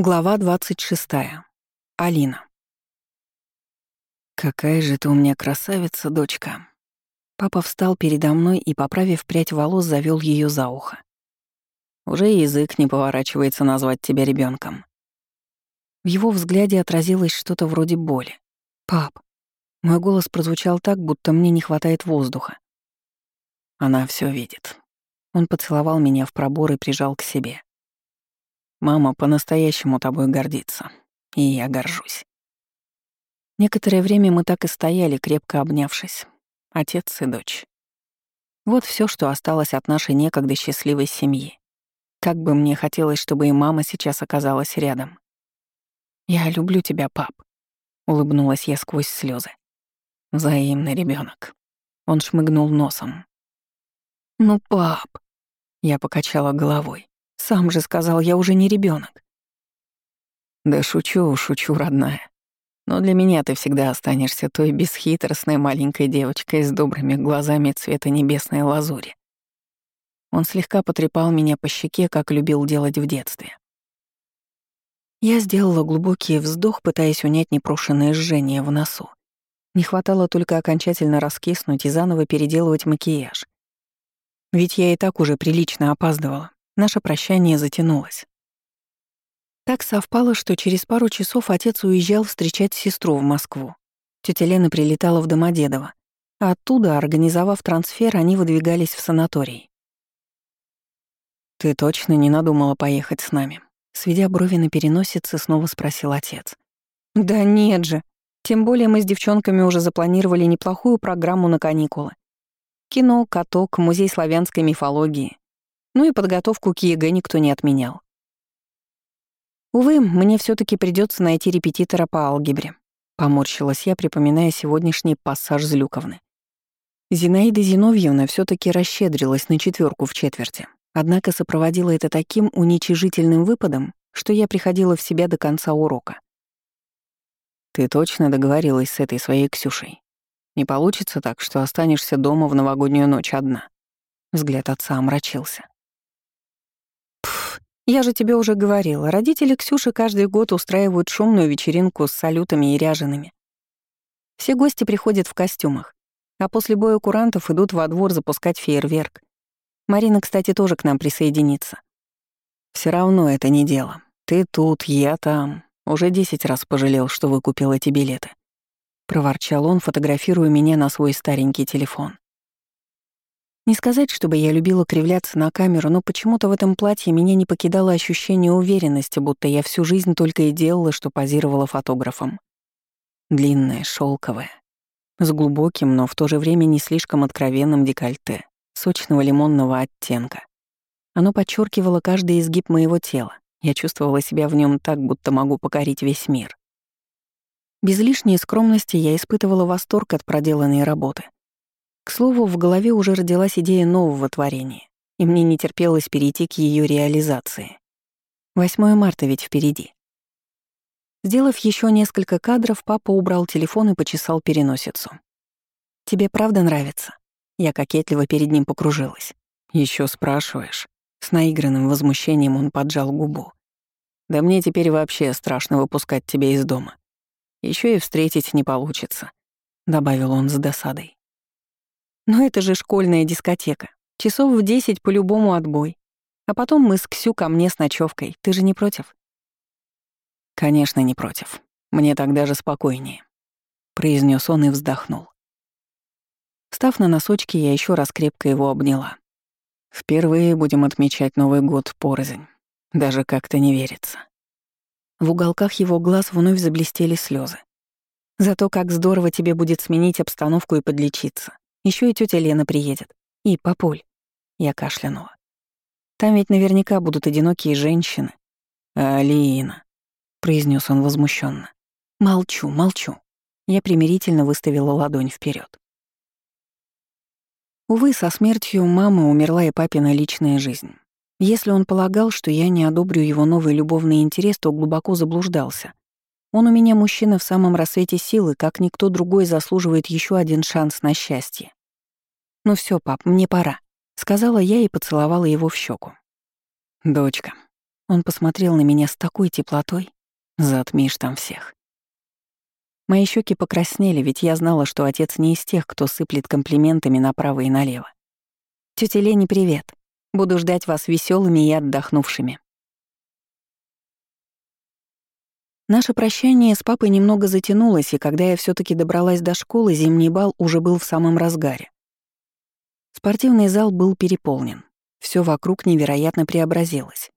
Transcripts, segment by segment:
Глава 26. Алина. «Какая же ты у меня красавица, дочка!» Папа встал передо мной и, поправив прядь волос, завёл её за ухо. «Уже язык не поворачивается назвать тебя ребёнком». В его взгляде отразилось что-то вроде боли. «Пап!» Мой голос прозвучал так, будто мне не хватает воздуха. Она всё видит. Он поцеловал меня в пробор и прижал к себе. Мама по-настоящему тобой гордится. И я горжусь. Некоторое время мы так и стояли, крепко обнявшись. Отец и дочь. Вот все, что осталось от нашей некогда счастливой семьи. Как бы мне хотелось, чтобы и мама сейчас оказалась рядом. «Я люблю тебя, пап», — улыбнулась я сквозь слезы. Взаимный ребенок. Он шмыгнул носом. «Ну, пап», — я покачала головой. Сам же сказал, я уже не ребенок. Да шучу, шучу, родная. Но для меня ты всегда останешься той бесхитростной маленькой девочкой с добрыми глазами цвета небесной лазури. Он слегка потрепал меня по щеке, как любил делать в детстве. Я сделала глубокий вздох, пытаясь унять непрошенное жжение в носу. Не хватало только окончательно раскиснуть и заново переделывать макияж. Ведь я и так уже прилично опаздывала. Наше прощание затянулось. Так совпало, что через пару часов отец уезжал встречать сестру в Москву. Тетя Лена прилетала в Домодедово, а оттуда, организовав трансфер, они выдвигались в санаторий. «Ты точно не надумала поехать с нами?» Сведя брови на переносице, снова спросил отец. «Да нет же. Тем более мы с девчонками уже запланировали неплохую программу на каникулы. Кино, каток, музей славянской мифологии. Ну и подготовку к ЕГЭ никто не отменял. Увы, мне все таки придется найти репетитора по алгебре. Поморщилась я, припоминая сегодняшний пассаж Злюковны. Зинаида Зиновьевна все таки расщедрилась на четверку в четверти, однако сопроводила это таким уничижительным выпадом, что я приходила в себя до конца урока. «Ты точно договорилась с этой своей Ксюшей? Не получится так, что останешься дома в новогоднюю ночь одна?» Взгляд отца омрачился. Я же тебе уже говорила, родители Ксюши каждый год устраивают шумную вечеринку с салютами и ряжеными. Все гости приходят в костюмах, а после боя курантов идут во двор запускать фейерверк. Марина, кстати, тоже к нам присоединится. Все равно это не дело. Ты тут, я там. Уже десять раз пожалел, что вы купил эти билеты. Проворчал он, фотографируя меня на свой старенький телефон. Не сказать, чтобы я любила кривляться на камеру, но почему-то в этом платье меня не покидало ощущение уверенности, будто я всю жизнь только и делала, что позировала фотографом. Длинное, шелковое, с глубоким, но в то же время не слишком откровенным декольте, сочного лимонного оттенка. Оно подчеркивало каждый изгиб моего тела. Я чувствовала себя в нем так, будто могу покорить весь мир. Без лишней скромности я испытывала восторг от проделанной работы — к слову, в голове уже родилась идея нового творения, и мне не терпелось перейти к ее реализации. 8 марта ведь впереди. Сделав еще несколько кадров, папа убрал телефон и почесал переносицу. «Тебе правда нравится?» Я кокетливо перед ним покружилась. Еще спрашиваешь?» С наигранным возмущением он поджал губу. «Да мне теперь вообще страшно выпускать тебя из дома. Еще и встретить не получится», — добавил он с досадой. Но это же школьная дискотека. Часов в десять по-любому отбой. А потом мы с Ксю ко мне с ночевкой. Ты же не против? Конечно, не против. Мне так даже спокойнее. Произнес он и вздохнул. Встав на носочки, я еще раз крепко его обняла. Впервые будем отмечать Новый год порознь. Даже как-то не верится. В уголках его глаз вновь заблестели слезы. Зато как здорово тебе будет сменить обстановку и подлечиться. Еще и тетя Лена приедет. И папуль. Я кашлянула. Там ведь наверняка будут одинокие женщины. Алина, произнес он возмущенно. Молчу, молчу. Я примирительно выставила ладонь вперед. Увы, со смертью мамы умерла и папина личная жизнь. Если он полагал, что я не одобрю его новый любовный интерес, то глубоко заблуждался. Он у меня мужчина в самом рассвете силы, как никто другой заслуживает еще один шанс на счастье. «Ну все, пап, мне пора», — сказала я и поцеловала его в щеку. «Дочка, Он посмотрел на меня с такой теплотой. Затмишь там всех. Мои щеки покраснели, ведь я знала, что отец не из тех, кто сыплет комплиментами направо и налево. Тетя Лене привет. Буду ждать вас веселыми и отдохнувшими. Наше прощание с папой немного затянулось, и когда я все таки добралась до школы, зимний бал уже был в самом разгаре. Спортивный зал был переполнен. Все вокруг невероятно преобразилось.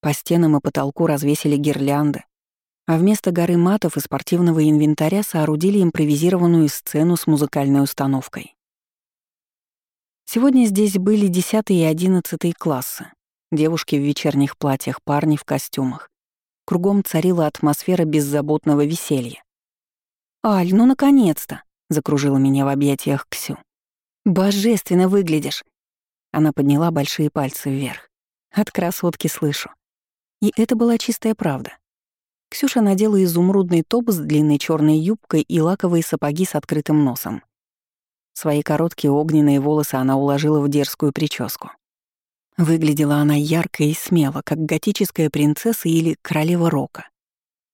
По стенам и потолку развесили гирлянды, а вместо горы матов и спортивного инвентаря соорудили импровизированную сцену с музыкальной установкой. Сегодня здесь были 10 и 11 классы. Девушки в вечерних платьях, парни в костюмах. Кругом царила атмосфера беззаботного веселья. «Аль, ну наконец-то!» — закружила меня в объятиях Ксю. «Божественно выглядишь!» Она подняла большие пальцы вверх. От красотки слышу. И это была чистая правда. Ксюша надела изумрудный топ с длинной черной юбкой и лаковые сапоги с открытым носом. Свои короткие огненные волосы она уложила в дерзкую прическу. Выглядела она ярко и смело, как готическая принцесса или королева рока.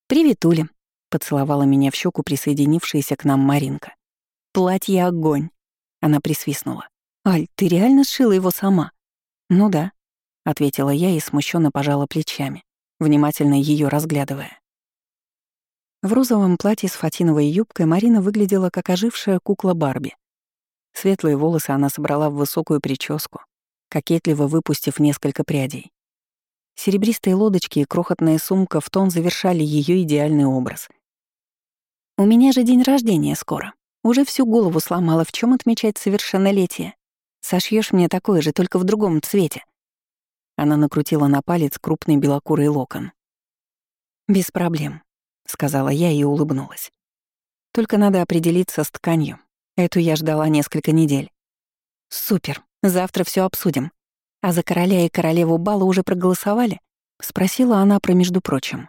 «Привет, Уля», — поцеловала меня в щеку присоединившаяся к нам Маринка. «Платье огонь», — она присвистнула. «Аль, ты реально сшила его сама?» «Ну да», — ответила я и смущенно пожала плечами, внимательно ее разглядывая. В розовом платье с фатиновой юбкой Марина выглядела как ожившая кукла Барби. Светлые волосы она собрала в высокую прическу, кокетливо выпустив несколько прядей. Серебристые лодочки и крохотная сумка в тон завершали ее идеальный образ. «У меня же день рождения скоро. Уже всю голову сломала, в чем отмечать совершеннолетие. Сошьешь мне такое же, только в другом цвете». Она накрутила на палец крупный белокурый локон. «Без проблем», — сказала я и улыбнулась. «Только надо определиться с тканью. Эту я ждала несколько недель». «Супер, завтра все обсудим. А за короля и королеву бала уже проголосовали?» — спросила она про между прочим.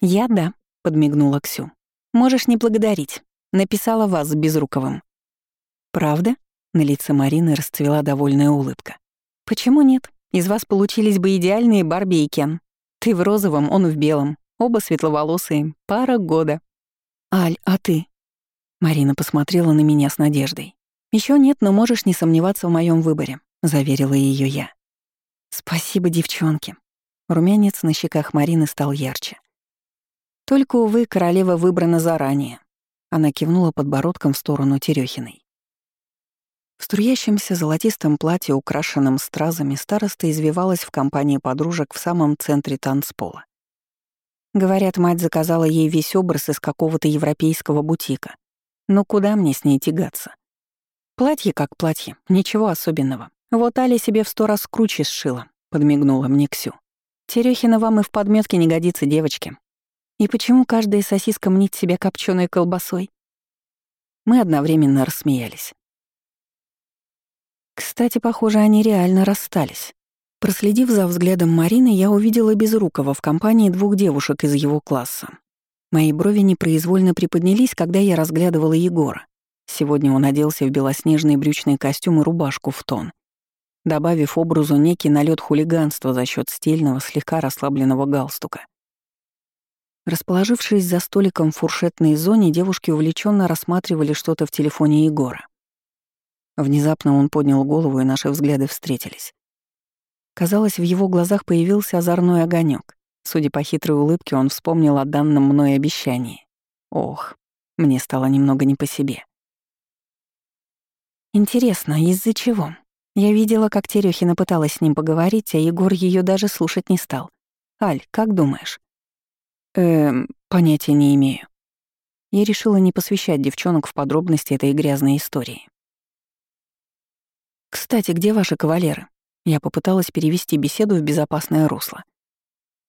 «Я — да», — подмигнула Ксю. «Можешь не благодарить. Написала вас с Безруковым». «Правда?» На лице Марины расцвела довольная улыбка. «Почему нет? Из вас получились бы идеальные Барби и Кен. Ты в розовом, он в белом. Оба светловолосые. Пара года». «Аль, а ты?» Марина посмотрела на меня с надеждой. Еще нет, но можешь не сомневаться в моем выборе», — заверила ее я. «Спасибо, девчонки». Румянец на щеках Марины стал ярче. «Только, увы, королева выбрана заранее». Она кивнула подбородком в сторону Терехиной. В струящемся золотистом платье, украшенном стразами, староста извивалась в компании подружек в самом центре танцпола. Говорят, мать заказала ей весь образ из какого-то европейского бутика. Но куда мне с ней тягаться? Платье как платье, ничего особенного. Вот Аля себе в сто раз круче сшила, подмигнула мне Ксю. Терехина вам и в подметке не годится, девочки. И почему каждая сосиска мнит себя копченой колбасой? Мы одновременно рассмеялись. Кстати, похоже, они реально расстались. Проследив за взглядом Марины, я увидела Безрукова в компании двух девушек из его класса. Мои брови непроизвольно приподнялись, когда я разглядывала Егора. Сегодня он оделся в белоснежный брючный костюм и рубашку в тон, добавив образу некий налет хулиганства за счет стильного, слегка расслабленного галстука. Расположившись за столиком в фуршетной зоне, девушки увлеченно рассматривали что-то в телефоне Егора. Внезапно он поднял голову, и наши взгляды встретились. Казалось, в его глазах появился озорной огонек. Судя по хитрой улыбке, он вспомнил о данном мной обещании. Ох, мне стало немного не по себе. Интересно, из-за чего? Я видела, как Терехина пыталась с ним поговорить, а Егор ее даже слушать не стал. Аль, как думаешь? Эм, понятия не имею. Я решила не посвящать девчонок в подробности этой грязной истории. «Кстати, где ваши кавалеры?» Я попыталась перевести беседу в безопасное русло.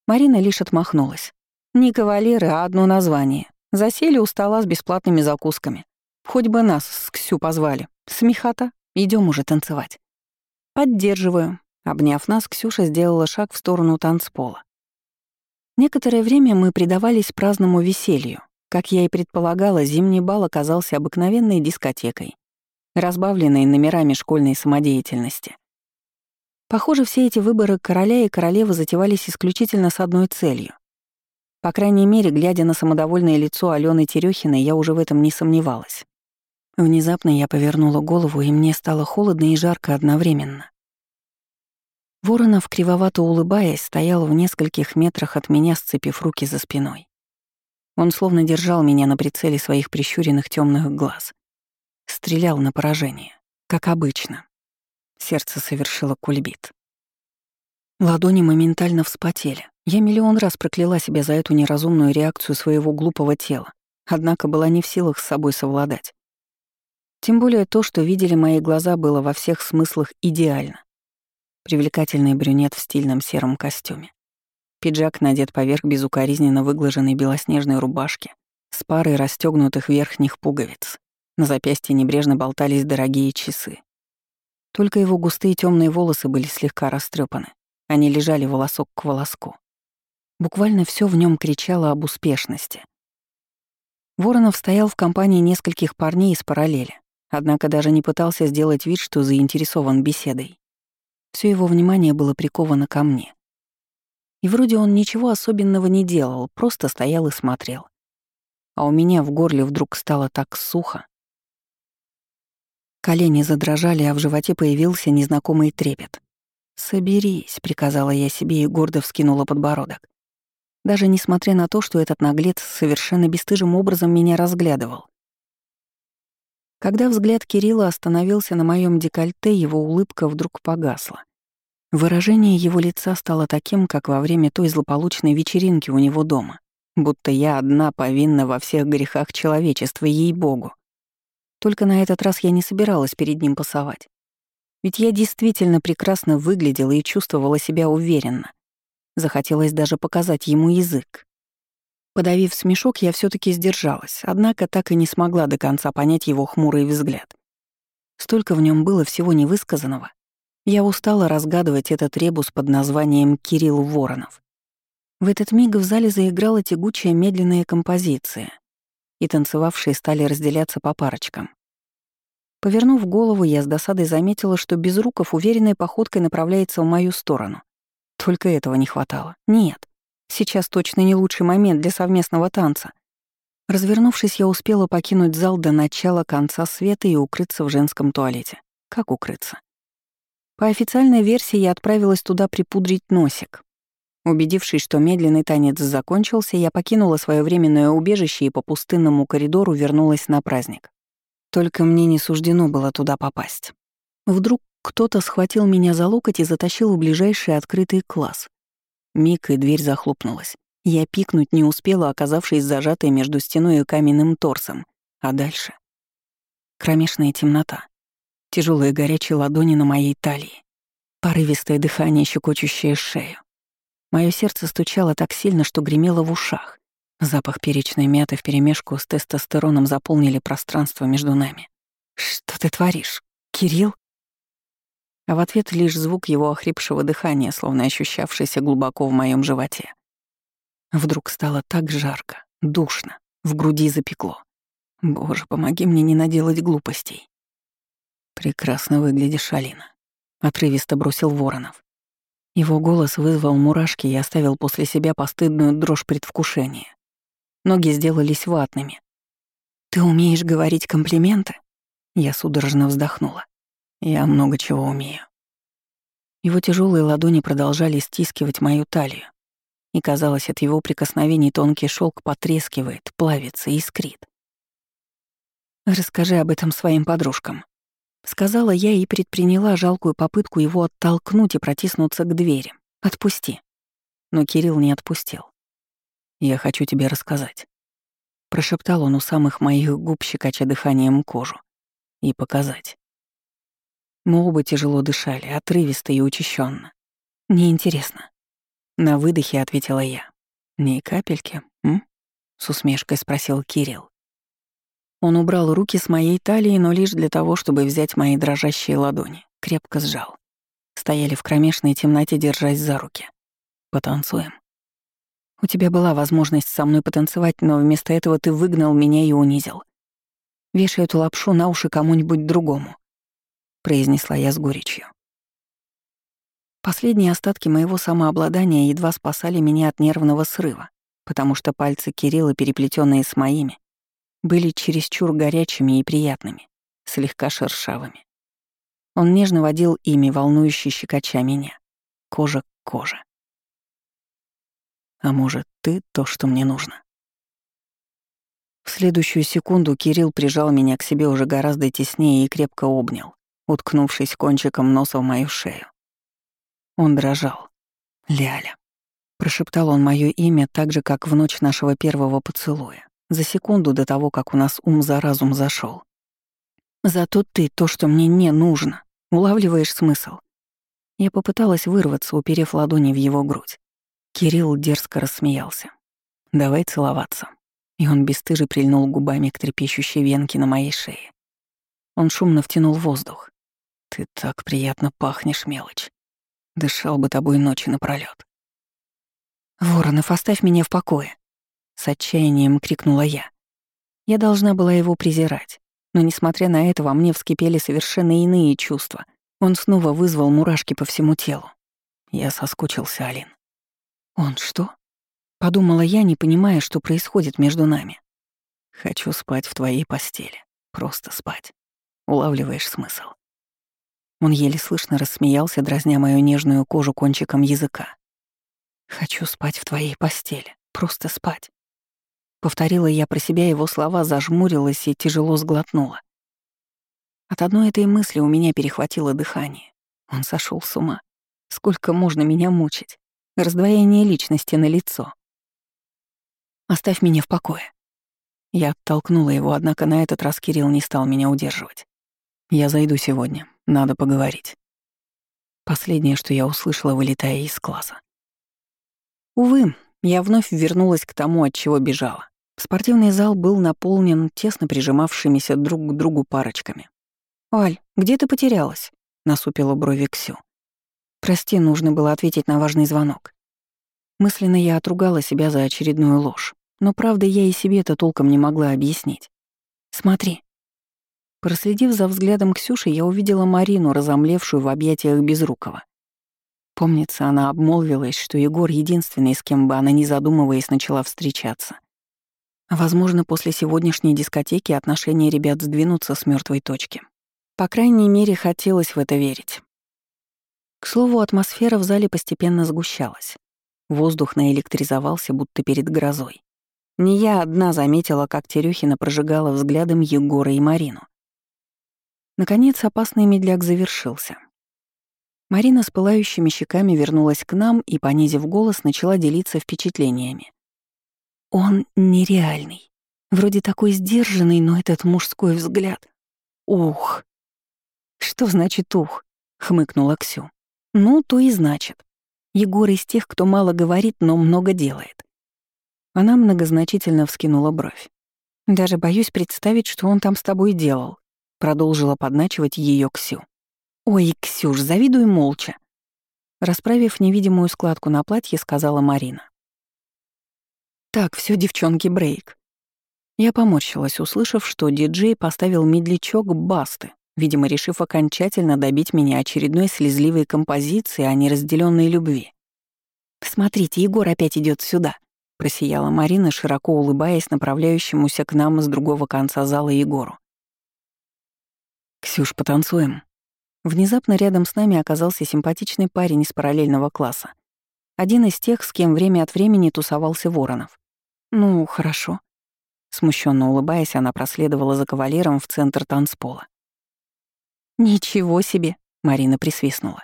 Марина лишь отмахнулась. «Не кавалеры, а одно название. Засели у стола с бесплатными закусками. Хоть бы нас с Ксю позвали. Смехота, идем уже танцевать». «Поддерживаю». Обняв нас, Ксюша сделала шаг в сторону танцпола. Некоторое время мы предавались праздному веселью. Как я и предполагала, зимний бал оказался обыкновенной дискотекой разбавленной номерами школьной самодеятельности. Похоже, все эти выборы короля и королевы затевались исключительно с одной целью. По крайней мере, глядя на самодовольное лицо Алены Терехиной, я уже в этом не сомневалась. Внезапно я повернула голову, и мне стало холодно и жарко одновременно. Воронов, кривовато улыбаясь, стоял в нескольких метрах от меня, сцепив руки за спиной. Он словно держал меня на прицеле своих прищуренных темных глаз. Стрелял на поражение, как обычно. Сердце совершило кульбит. Ладони моментально вспотели. Я миллион раз прокляла себя за эту неразумную реакцию своего глупого тела, однако была не в силах с собой совладать. Тем более то, что видели мои глаза, было во всех смыслах идеально. Привлекательный брюнет в стильном сером костюме. Пиджак надет поверх безукоризненно выглаженной белоснежной рубашки с парой расстегнутых верхних пуговиц. На запястье небрежно болтались дорогие часы. Только его густые темные волосы были слегка растрепаны. Они лежали волосок к волоску. Буквально все в нем кричало об успешности. Воронов стоял в компании нескольких парней из параллели, однако даже не пытался сделать вид, что заинтересован беседой. Все его внимание было приковано ко мне. И вроде он ничего особенного не делал, просто стоял и смотрел. А у меня в горле вдруг стало так сухо, Колени задрожали, а в животе появился незнакомый трепет. «Соберись», — приказала я себе и гордо вскинула подбородок. Даже несмотря на то, что этот наглец совершенно бесстыжим образом меня разглядывал. Когда взгляд Кирилла остановился на моем декольте, его улыбка вдруг погасла. Выражение его лица стало таким, как во время той злополучной вечеринки у него дома, будто я одна повинна во всех грехах человечества, ей-богу. Только на этот раз я не собиралась перед ним пасовать. Ведь я действительно прекрасно выглядела и чувствовала себя уверенно. Захотелось даже показать ему язык. Подавив смешок, я все таки сдержалась, однако так и не смогла до конца понять его хмурый взгляд. Столько в нем было всего невысказанного. Я устала разгадывать этот ребус под названием «Кирилл Воронов». В этот миг в зале заиграла тягучая медленная композиция и танцевавшие стали разделяться по парочкам. Повернув голову, я с досадой заметила, что Безруков уверенной походкой направляется в мою сторону. Только этого не хватало. Нет, сейчас точно не лучший момент для совместного танца. Развернувшись, я успела покинуть зал до начала конца света и укрыться в женском туалете. Как укрыться? По официальной версии я отправилась туда припудрить носик. Убедившись, что медленный танец закончился, я покинула свое временное убежище и по пустынному коридору вернулась на праздник. Только мне не суждено было туда попасть. Вдруг кто-то схватил меня за локоть и затащил в ближайший открытый класс. Миг и дверь захлопнулась. Я пикнуть не успела, оказавшись зажатой между стеной и каменным торсом. А дальше? Кромешная темнота. Тяжелые горячие ладони на моей талии. Порывистое дыхание, щекочущее шею. Мое сердце стучало так сильно, что гремело в ушах. Запах перечной мяты вперемешку с тестостероном заполнили пространство между нами. «Что ты творишь? Кирилл?» А в ответ лишь звук его охрипшего дыхания, словно ощущавшийся глубоко в моем животе. Вдруг стало так жарко, душно, в груди запекло. Боже, помоги мне не наделать глупостей. «Прекрасно выглядишь, Алина», — отрывисто бросил Воронов. Его голос вызвал мурашки и оставил после себя постыдную дрожь предвкушения. Ноги сделались ватными. «Ты умеешь говорить комплименты?» Я судорожно вздохнула. «Я много чего умею». Его тяжелые ладони продолжали стискивать мою талию, и казалось, от его прикосновений тонкий шелк потрескивает, плавится, искрит. «Расскажи об этом своим подружкам», Сказала я и предприняла жалкую попытку его оттолкнуть и протиснуться к двери. «Отпусти». Но Кирилл не отпустил. «Я хочу тебе рассказать». Прошептал он у самых моих губ, щекоча дыханием кожу. «И показать». Мы оба тяжело дышали, отрывисто и учащенно. «Неинтересно». На выдохе ответила я. «Ни капельки, м?» — с усмешкой спросил Кирилл. Он убрал руки с моей талии, но лишь для того, чтобы взять мои дрожащие ладони. Крепко сжал. Стояли в кромешной темноте, держась за руки. «Потанцуем». «У тебя была возможность со мной потанцевать, но вместо этого ты выгнал меня и унизил. Вешай эту лапшу на уши кому-нибудь другому», — произнесла я с горечью. Последние остатки моего самообладания едва спасали меня от нервного срыва, потому что пальцы Кирилла, переплетенные с моими, были чересчур горячими и приятными, слегка шершавыми. Он нежно водил ими, волнующе щекоча меня. Кожа к коже. А может, ты то, что мне нужно? В следующую секунду Кирилл прижал меня к себе уже гораздо теснее и крепко обнял, уткнувшись кончиком носа в мою шею. Он дрожал. «Ляля». Прошептал он мое имя так же, как в ночь нашего первого поцелуя, за секунду до того, как у нас ум за разум зашел. «Зато ты то, что мне не нужно. Улавливаешь смысл?» Я попыталась вырваться, уперев ладони в его грудь. Кирилл дерзко рассмеялся. «Давай целоваться». И он бесстыже прильнул губами к трепещущей венке на моей шее. Он шумно втянул воздух. «Ты так приятно пахнешь, мелочь. Дышал бы тобой ночи напролёт. «Воронов, оставь меня в покое!» С отчаянием крикнула я. Я должна была его презирать, но, несмотря на это, во мне вскипели совершенно иные чувства. Он снова вызвал мурашки по всему телу. Я соскучился, Алин. «Он что?» Подумала я, не понимая, что происходит между нами. «Хочу спать в твоей постели. Просто спать. Улавливаешь смысл?» Он еле слышно рассмеялся, дразня мою нежную кожу кончиком языка. «Хочу спать в твоей постели. Просто спать». Повторила я про себя его слова, зажмурилась и тяжело сглотнула. От одной этой мысли у меня перехватило дыхание. Он сошел с ума. Сколько можно меня мучить? Раздвоение личности на лицо. «Оставь меня в покое». Я оттолкнула его, однако на этот раз Кирилл не стал меня удерживать. «Я зайду сегодня. Надо поговорить». Последнее, что я услышала, вылетая из класса. Увы, я вновь вернулась к тому, от чего бежала. Спортивный зал был наполнен тесно прижимавшимися друг к другу парочками. «Аль, где ты потерялась?» — насупила брови Ксю. «Прости, нужно было ответить на важный звонок». Мысленно я отругала себя за очередную ложь, но правда я и себе это толком не могла объяснить. «Смотри», Проследив за взглядом Ксюши, я увидела Марину, разомлевшую в объятиях Безрукова. Помнится, она обмолвилась, что Егор единственный, с кем бы она, не задумываясь, начала встречаться. Возможно, после сегодняшней дискотеки отношения ребят сдвинутся с мертвой точки. По крайней мере, хотелось в это верить. К слову, атмосфера в зале постепенно сгущалась. Воздух наэлектризовался, будто перед грозой. Не я одна заметила, как Терехина прожигала взглядом Егора и Марину. Наконец, опасный медляк завершился. Марина с пылающими щеками вернулась к нам и, понизив голос, начала делиться впечатлениями. «Он нереальный. Вроде такой сдержанный, но этот мужской взгляд... Ух!» «Что значит «ух»?» — хмыкнула Ксю. «Ну, то и значит. Егор из тех, кто мало говорит, но много делает». Она многозначительно вскинула бровь. «Даже боюсь представить, что он там с тобой делал. Продолжила подначивать ее Ксю. «Ой, Ксюш, завидуй молча!» Расправив невидимую складку на платье, сказала Марина. «Так, все, девчонки, брейк». Я поморщилась, услышав, что диджей поставил медлячок басты, видимо, решив окончательно добить меня очередной слезливой композицией о неразделенной любви. «Смотрите, Егор опять идет сюда», — просияла Марина, широко улыбаясь направляющемуся к нам с другого конца зала Егору. «Ксюш, потанцуем?» Внезапно рядом с нами оказался симпатичный парень из параллельного класса. Один из тех, с кем время от времени тусовался Воронов. «Ну, хорошо». Смущенно улыбаясь, она проследовала за кавалером в центр танцпола. «Ничего себе!» — Марина присвистнула.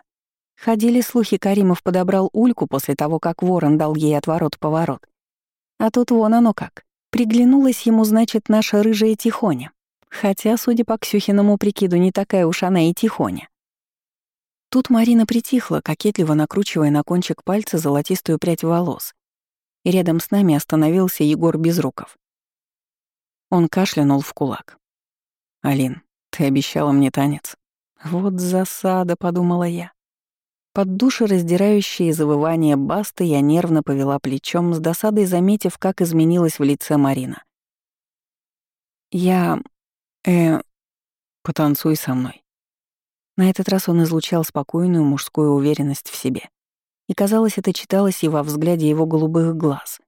Ходили слухи, Каримов подобрал Ульку после того, как Ворон дал ей отворот-поворот. А тут вон оно как. Приглянулась ему, значит, наша рыжая Тихоня. Хотя, судя по Ксюхиному прикиду, не такая уж она и тихоня. Тут Марина притихла, кокетливо накручивая на кончик пальца золотистую прядь волос. И рядом с нами остановился Егор Безруков. Он кашлянул в кулак. «Алин, ты обещала мне танец». «Вот засада», — подумала я. Под душераздирающее завывание басты я нервно повела плечом, с досадой заметив, как изменилась в лице Марина. «Я... Э, потанцуй со мной. На этот раз он излучал спокойную мужскую уверенность в себе. И, казалось, это читалось и во взгляде его голубых глаз.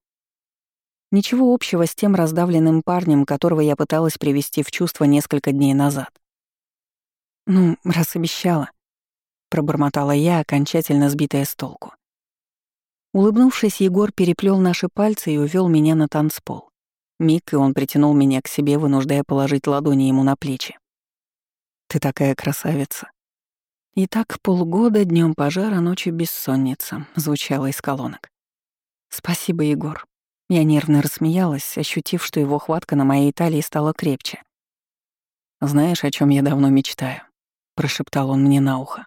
Ничего общего с тем раздавленным парнем, которого я пыталась привести в чувство несколько дней назад. «Ну, раз обещала», — пробормотала я, окончательно сбитая с толку. Улыбнувшись, Егор переплел наши пальцы и увел меня на танцпол. Миг, и он притянул меня к себе, вынуждая положить ладони ему на плечи. «Ты такая красавица», и так полгода днем пожара, ночью бессонница, звучало из колонок. Спасибо, Егор. Я нервно рассмеялась, ощутив, что его хватка на моей талии стала крепче. Знаешь, о чем я давно мечтаю? прошептал он мне на ухо.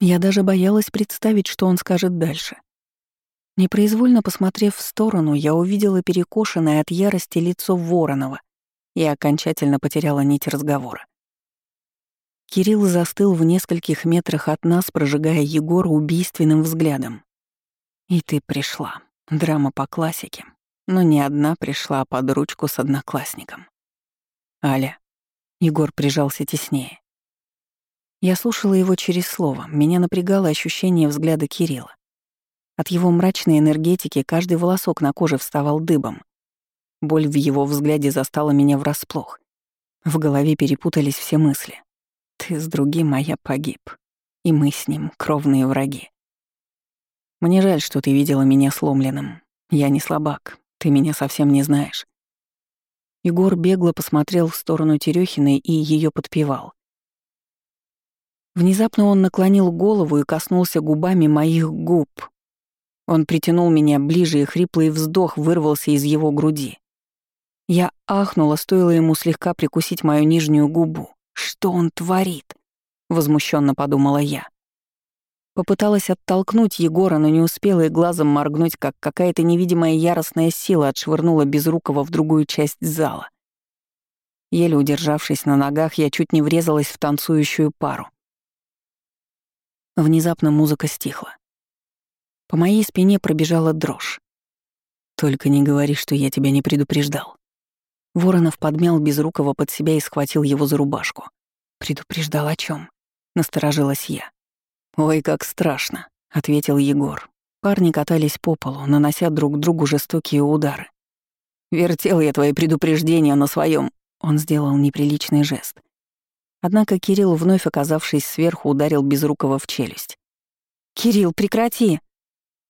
Я даже боялась представить, что он скажет дальше. Непроизвольно посмотрев в сторону, я увидела перекошенное от ярости лицо Воронова и окончательно потеряла нить разговора. Кирилл застыл в нескольких метрах от нас, прожигая Егора убийственным взглядом. «И ты пришла. Драма по классике. Но не одна пришла, а под ручку с одноклассником». «Аля». Егор прижался теснее. Я слушала его через слово. Меня напрягало ощущение взгляда Кирилла. От его мрачной энергетики каждый волосок на коже вставал дыбом. Боль в его взгляде застала меня врасплох. В голове перепутались все мысли. Ты с другим, а я погиб. И мы с ним кровные враги. Мне жаль, что ты видела меня сломленным. Я не слабак, ты меня совсем не знаешь. Егор бегло посмотрел в сторону Терехиной и ее подпевал. Внезапно он наклонил голову и коснулся губами моих губ. Он притянул меня ближе, и хриплый вздох вырвался из его груди. Я ахнула, стоило ему слегка прикусить мою нижнюю губу. Что он творит? Возмущенно подумала я. Попыталась оттолкнуть Егора, но не успела и глазом моргнуть, как какая-то невидимая яростная сила отшвырнула Безрукова в другую часть зала. Еле удержавшись на ногах, я чуть не врезалась в танцующую пару. Внезапно музыка стихла. По моей спине пробежала дрожь. «Только не говори, что я тебя не предупреждал». Воронов подмял Безрукова под себя и схватил его за рубашку. Предупреждал о чем? Насторожилась я. «Ой, как страшно», — ответил Егор. Парни катались по полу, нанося друг другу жестокие удары. «Вертел я твои предупреждения на своем. Он сделал неприличный жест. Однако Кирилл, вновь оказавшись сверху, ударил Безрукова в челюсть. «Кирилл, прекрати!»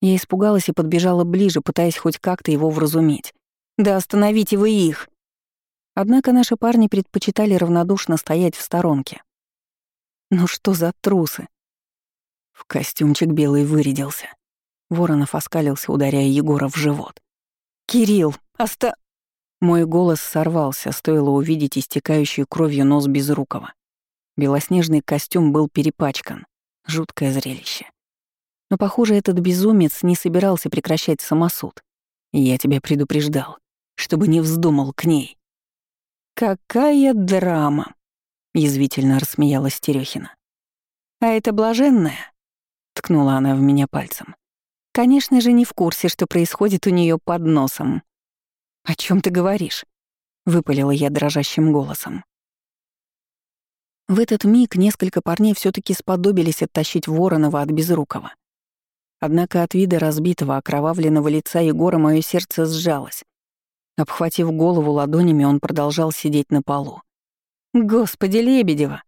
Я испугалась и подбежала ближе, пытаясь хоть как-то его вразумить. «Да остановите вы их!» Однако наши парни предпочитали равнодушно стоять в сторонке. Ну что за трусы? В костюмчик белый вырядился. Воронов оскалился, ударяя Егора в живот. «Кирилл, оста...» Мой голос сорвался, стоило увидеть истекающий кровью нос Безрукова. Белоснежный костюм был перепачкан. Жуткое зрелище. Но, похоже, этот безумец не собирался прекращать самосуд. Я тебя предупреждал, чтобы не вздумал к ней. «Какая драма!» — язвительно рассмеялась Терехина. «А это блаженная?» — ткнула она в меня пальцем. «Конечно же, не в курсе, что происходит у нее под носом». «О чем ты говоришь?» — выпалила я дрожащим голосом. В этот миг несколько парней все таки сподобились оттащить Воронова от Безрукова. Однако от вида разбитого, окровавленного лица Егора мое сердце сжалось, Обхватив голову ладонями, он продолжал сидеть на полу. «Господи, Лебедева!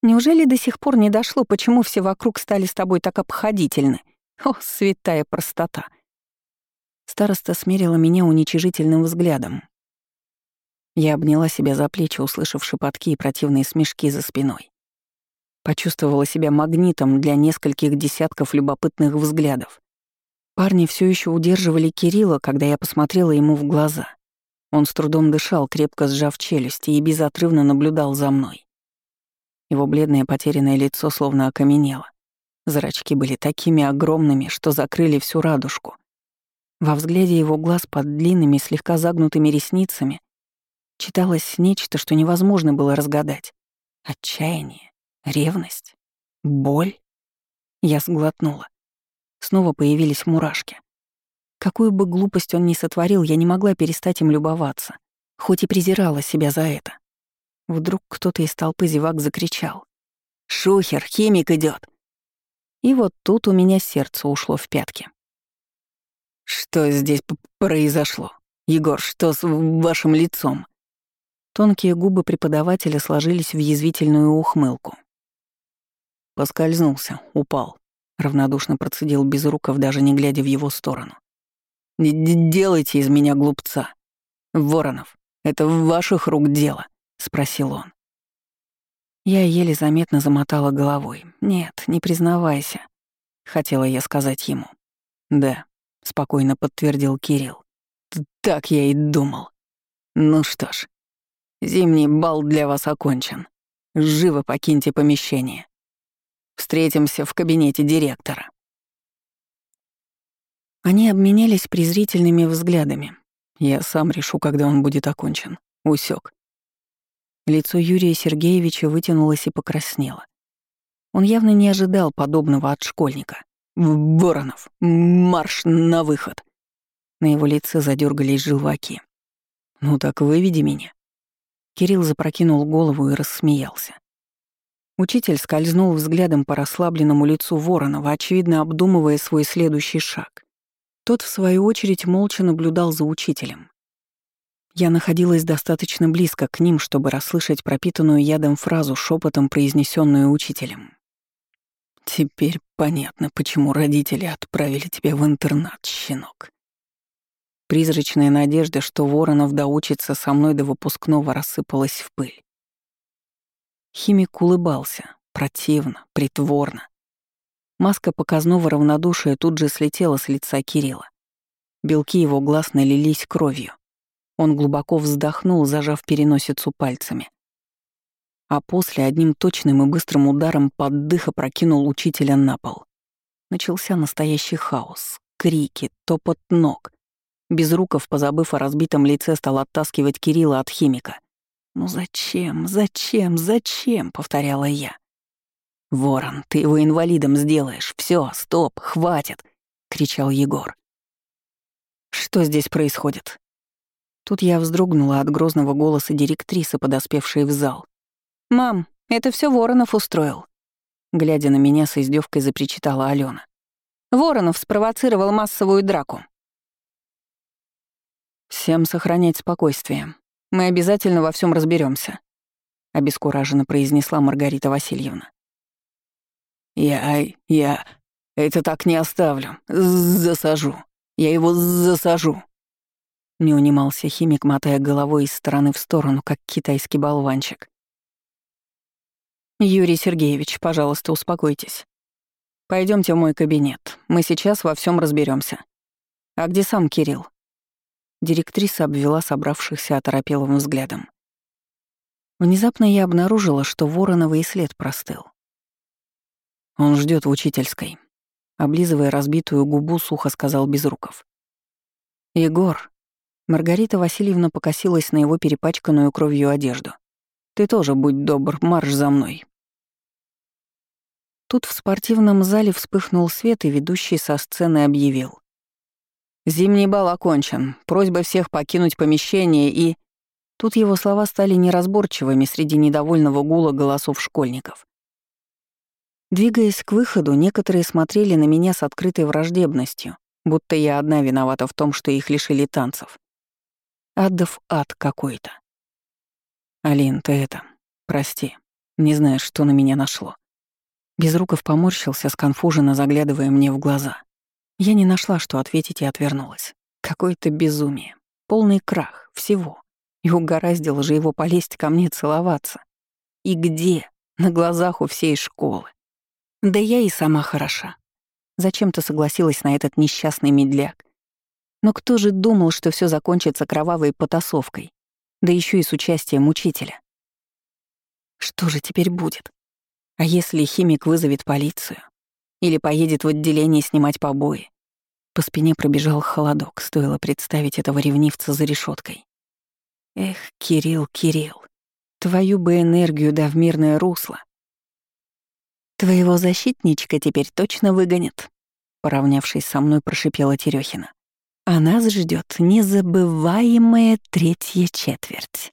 Неужели до сих пор не дошло, почему все вокруг стали с тобой так обходительны? О, святая простота!» Староста смерила меня уничижительным взглядом. Я обняла себя за плечи, услышав шепотки и противные смешки за спиной. Почувствовала себя магнитом для нескольких десятков любопытных взглядов. Парни все еще удерживали Кирилла, когда я посмотрела ему в глаза. Он с трудом дышал, крепко сжав челюсти, и безотрывно наблюдал за мной. Его бледное потерянное лицо словно окаменело. Зрачки были такими огромными, что закрыли всю радужку. Во взгляде его глаз под длинными, слегка загнутыми ресницами читалось нечто, что невозможно было разгадать. Отчаяние, ревность, боль. Я сглотнула. Снова появились мурашки. Какую бы глупость он ни сотворил, я не могла перестать им любоваться, хоть и презирала себя за это. Вдруг кто-то из толпы зевак закричал. «Шухер, химик идет! И вот тут у меня сердце ушло в пятки. «Что здесь произошло? Егор, что с вашим лицом?» Тонкие губы преподавателя сложились в язвительную ухмылку. Поскользнулся, упал. Равнодушно процедил Безруков, даже не глядя в его сторону. «Не делайте из меня глупца. Воронов, это в ваших рук дело», — спросил он. Я еле заметно замотала головой. «Нет, не признавайся», — хотела я сказать ему. «Да», — спокойно подтвердил Кирилл. «Так я и думал. Ну что ж, зимний бал для вас окончен. Живо покиньте помещение. Встретимся в кабинете директора». Они обменялись презрительными взглядами. Я сам решу, когда он будет окончен. Усек. Лицо Юрия Сергеевича вытянулось и покраснело. Он явно не ожидал подобного от школьника. «Воронов, марш на выход!» На его лице задергались желваки. «Ну так выведи меня». Кирилл запрокинул голову и рассмеялся. Учитель скользнул взглядом по расслабленному лицу Воронова, очевидно обдумывая свой следующий шаг. Тот, в свою очередь, молча наблюдал за учителем. Я находилась достаточно близко к ним, чтобы расслышать пропитанную ядом фразу, шепотом произнесенную учителем. «Теперь понятно, почему родители отправили тебя в интернат, щенок». Призрачная надежда, что Воронов доучится со мной до выпускного, рассыпалась в пыль. Химик улыбался, противно, притворно. Маска показного равнодушия тут же слетела с лица Кирилла. Белки его глаз налились кровью. Он глубоко вздохнул, зажав переносицу пальцами. А после одним точным и быстрым ударом под дых опрокинул учителя на пол. Начался настоящий хаос. Крики, топот ног. Безруков, позабыв о разбитом лице, стал оттаскивать Кирилла от химика. «Ну зачем, зачем, зачем?» — повторяла я. «Ворон, ты его инвалидом сделаешь. Все, стоп, хватит!» — кричал Егор. «Что здесь происходит?» Тут я вздрогнула от грозного голоса директрисы, подоспевшей в зал. «Мам, это все Воронов устроил», — глядя на меня с издевкой запричитала Алена. «Воронов спровоцировал массовую драку». «Всем сохранять спокойствие. Мы обязательно во всем разберемся, обескураженно произнесла Маргарита Васильевна. Я, я это так не оставлю. Засажу. Я его засажу. Не унимался химик, мотая головой из стороны в сторону, как китайский болванчик. «Юрий Сергеевич, пожалуйста, успокойтесь. Пойдемте в мой кабинет. Мы сейчас во всем разберемся. А где сам Кирилл?» Директриса обвела собравшихся оторопелым взглядом. Внезапно я обнаружила, что Воронова и след простыл. Он ждет в учительской. Облизывая разбитую губу, сухо сказал Безруков. «Егор», Маргарита Васильевна покосилась на его перепачканную кровью одежду. «Ты тоже будь добр, марш за мной». Тут в спортивном зале вспыхнул свет, и ведущий со сцены объявил. Зимний бал окончен. Просьба всех покинуть помещение и... Тут его слова стали неразборчивыми среди недовольного гула голосов школьников. Двигаясь к выходу, некоторые смотрели на меня с открытой враждебностью, будто я одна виновата в том, что их лишили танцев. Адов ад какой-то. «Алин, ты это... Прости. Не знаешь, что на меня нашло». Безруков поморщился, сконфуженно заглядывая мне в глаза. Я не нашла, что ответить, и отвернулась. Какое-то безумие. Полный крах. Всего. И угораздило же его полезть ко мне целоваться. И где? На глазах у всей школы. Да я и сама хороша. Зачем-то согласилась на этот несчастный медляк. Но кто же думал, что все закончится кровавой потасовкой? Да еще и с участием учителя. Что же теперь будет? А если химик вызовет полицию? Или поедет в отделение снимать побои. По спине пробежал холодок, стоило представить этого ревнивца за решеткой. Эх, Кирилл, Кирилл, твою бы энергию да в мирное русло. Твоего защитничка теперь точно выгонят, поравнявшись со мной, прошипела Терехина. А нас ждет незабываемая третья четверть.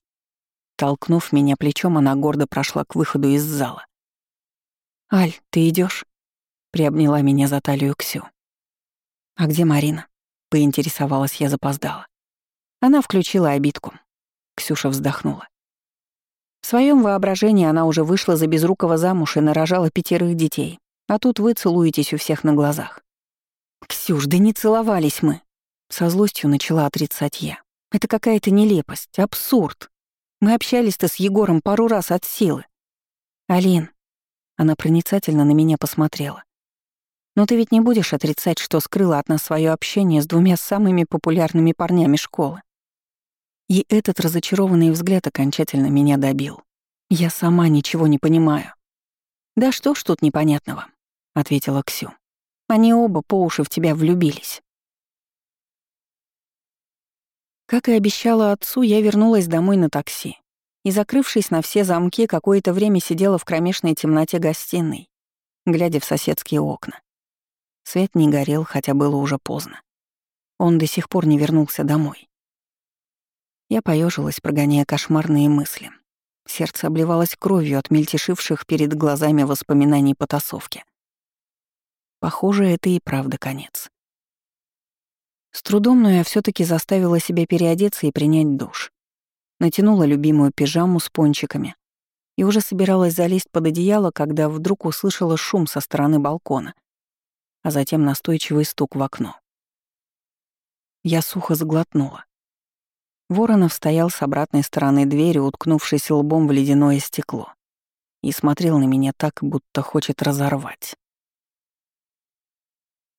Толкнув меня плечом, она гордо прошла к выходу из зала. «Аль, ты идешь? Приобняла меня за талию Ксю. «А где Марина?» — поинтересовалась я запоздала. Она включила обидку. Ксюша вздохнула. В своем воображении она уже вышла за безрукого замуж и нарожала пятерых детей, а тут вы целуетесь у всех на глазах. «Ксюш, да не целовались мы!» Со злостью начала отрицать я. «Это какая-то нелепость, абсурд. Мы общались-то с Егором пару раз от силы. Алин, она проницательно на меня посмотрела. Но ты ведь не будешь отрицать, что скрыла от нас свое общение с двумя самыми популярными парнями школы. И этот разочарованный взгляд окончательно меня добил. Я сама ничего не понимаю. «Да что ж тут непонятного?» — ответила Ксю. «Они оба по уши в тебя влюбились». Как и обещала отцу, я вернулась домой на такси и, закрывшись на все замки, какое-то время сидела в кромешной темноте гостиной, глядя в соседские окна. Свет не горел, хотя было уже поздно. Он до сих пор не вернулся домой. Я поежилась, прогоняя кошмарные мысли. Сердце обливалось кровью от мельтешивших перед глазами воспоминаний потасовки. Похоже, это и правда конец. С трудом, но я все таки заставила себя переодеться и принять душ. Натянула любимую пижаму с пончиками и уже собиралась залезть под одеяло, когда вдруг услышала шум со стороны балкона, а затем настойчивый стук в окно. Я сухо сглотнула. Воронов стоял с обратной стороны двери, уткнувшись лбом в ледяное стекло, и смотрел на меня так, будто хочет разорвать.